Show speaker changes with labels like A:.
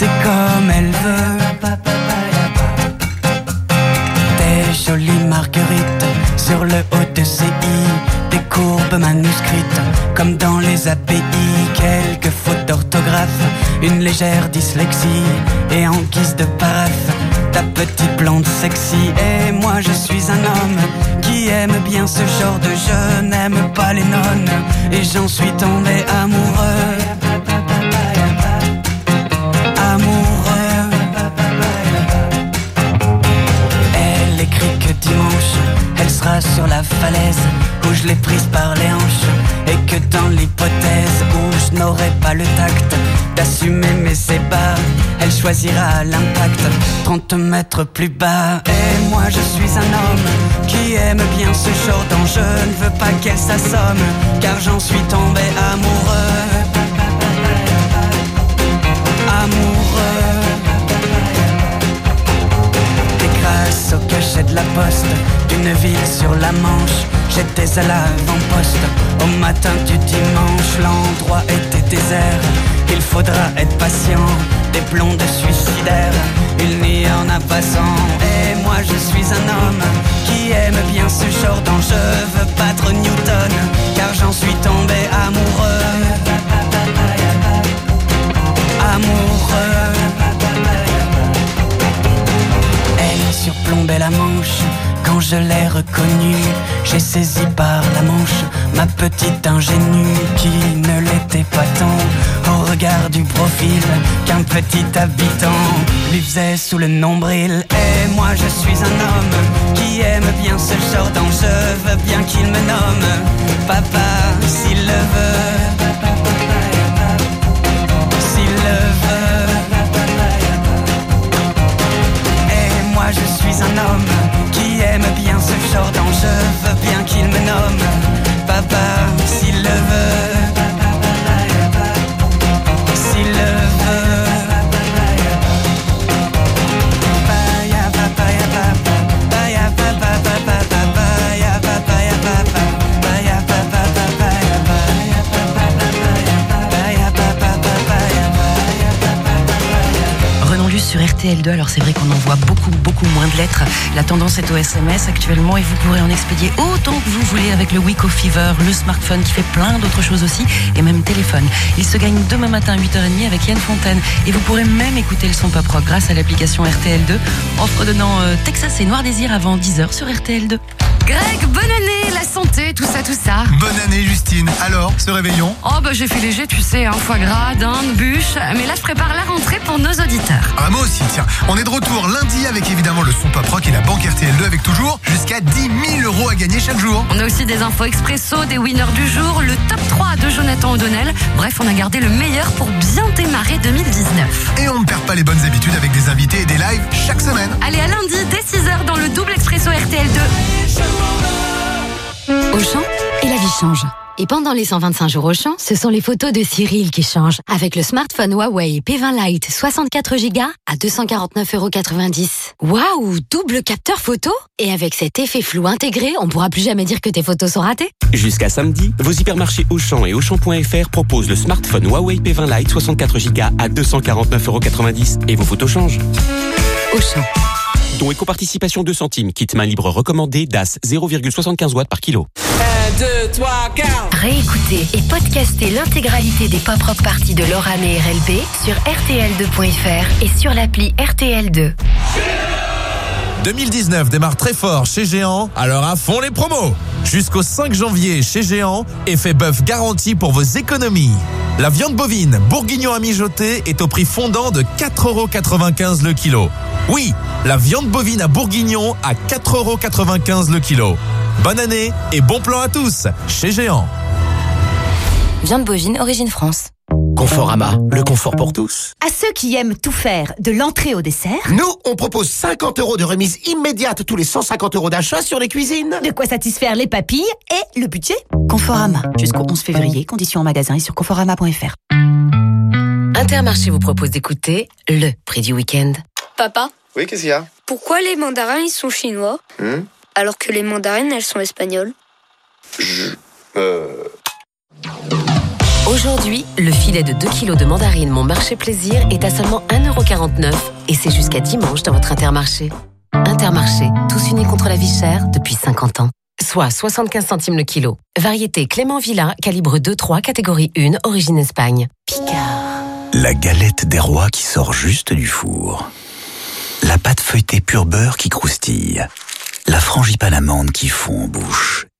A: c'est comme elle veut. Des jolies marguerites sur le haut de ses des courbes manuscrites comme dans les API, quelques fautes d'orthographe, une légère dyslexie. Et en guise de paraphe ta petite blonde sexy. Et moi je suis un homme qui aime bien ce genre de jeu, n'aime pas les nonnes et j'en suis tombé amoureux. Falaise où je l'ai prise par les hanches et que dans l'hypothèse où je n'aurai pas le tact d'assumer mes ébats, elle choisira l'impact 30 mètres plus bas. Et moi je suis un homme qui aime bien ce genre d'enjeu, ne veux pas qu'elle s'assomme car j'en suis tombé amoureux. Amoureux. Et grâce au cachet de la poste d'une ville sur la Manche, j'étais à l'avant-poste. Au matin du dimanche, l'endroit était désert. Il faudra être patient, des blondes suicidaires. Il n'y en a pas cent. Et moi je suis un homme qui aime bien ce genre d'enjeu. Veux battre Newton, car j'en suis tombé amoureux. Amoureux. Elle surplombait la manche quand je l'ai reconnue. J'ai saisi par la manche ma petite ingénue qui ne l'était pas tant au regard du profil qu'un petit habitant lui faisait sous le nombril. Et moi je suis un homme qui aime bien ce genre d'enjeu, veux bien qu'il me nomme papa s'il le veut.
B: Sur RTL2, alors c'est vrai qu'on envoie beaucoup, beaucoup moins de lettres. La tendance est au SMS actuellement et vous pourrez en expédier autant que vous voulez avec le Wico Fever, le smartphone qui fait plein d'autres choses aussi et même téléphone. Il se gagne demain matin à 8h30 avec Yann Fontaine et vous pourrez même écouter le son pop rock grâce à l'application RTL2 en fredonnant euh, Texas et Noir Désir avant 10h sur RTL2.
C: Greg, bonne année, la santé, tout ça, tout ça.
D: Bonne année Justine. Alors, ce réveillon
C: Oh bah j'ai fait léger, tu sais, un foie gras, dinde, bûche. Mais là je prépare la rentrée pour nos auditeurs.
D: Ah moi aussi, tiens. On est de retour lundi avec évidemment le son pop rock et la banque RTL2 avec toujours jusqu'à 10 000 euros à gagner chaque jour.
C: On a aussi des infos expresso, des winners du jour, le top 3 de Jonathan O'Donnell. Bref, on a gardé le meilleur pour bien démarrer 2019.
D: Et on ne perd pas les bonnes habitudes avec des invités et des lives chaque semaine.
C: Allez, à lundi, dès 6h dans le double expresso RTL2.
E: Auchan et la vie change. Et pendant les 125 jours Auchan, ce sont les photos de Cyril qui changent. Avec le smartphone Huawei P20 Lite 64 Go à 249,90€. Waouh, double capteur photo Et avec cet effet flou intégré, on pourra plus jamais dire que tes photos sont ratées.
F: Jusqu'à samedi, vos hypermarchés Auchan et Auchan.fr proposent le smartphone Huawei P20 Lite 64 Go à 249,90€ et vos photos changent.
E: Auchan.
F: Don éco-participation 2 centimes, kit main libre recommandé DAS 0,75 watts par kilo.
E: Réécoutez et podcastez l'intégralité des pop rock parties de Loran et RLB sur rtl2.fr et sur l'appli RTL2.
G: 2019 démarre très fort chez Géant, alors à fond les promos Jusqu'au 5 janvier chez Géant, effet bœuf garanti pour vos économies. La viande bovine bourguignon à mijoter est au prix fondant de 4,95€ le kilo. Oui, la viande bovine à bourguignon à 4,95€ le kilo. Bonne année et bon plan à tous chez Géant.
E: Viande bovine, origine France.
H: Conforama, le confort pour tous.
I: À ceux qui aiment tout faire, de l'entrée au dessert,
H: Nous, on propose 50 euros de remise immédiate tous les 150 euros d'achat sur les cuisines.
I: de quoi satisfaire les papilles et le budget. Conforama, jusqu'au 11 février, conditions en magasin et sur conforama.fr.
E: Intermarché vous propose d'écouter le prix du week-end.
J: Papa,
K: Oui, qu'est-ce qu'il y a?
J: Pourquoi les mandarins ils sont chinois?
K: Hmm?
J: Alors que les mandarines elles sont espagnoles.
K: Euh... Aujourd'hui, le filet de 2 kg de mandarine Mon Marché Plaisir est à seulement 1,49€ et c'est jusqu'à dimanche dans votre Intermarché. Intermarché, tous unis contre la vie chère depuis 50 ans. Soit 75 centimes le kilo. Variété Clément Villa, calibre 2-3, catégorie 1, origine Espagne. Picard.
L: La galette des rois qui sort juste du four. La pâte feuilletée pur beurre qui croustille. La frangipane amande qui fond en bouche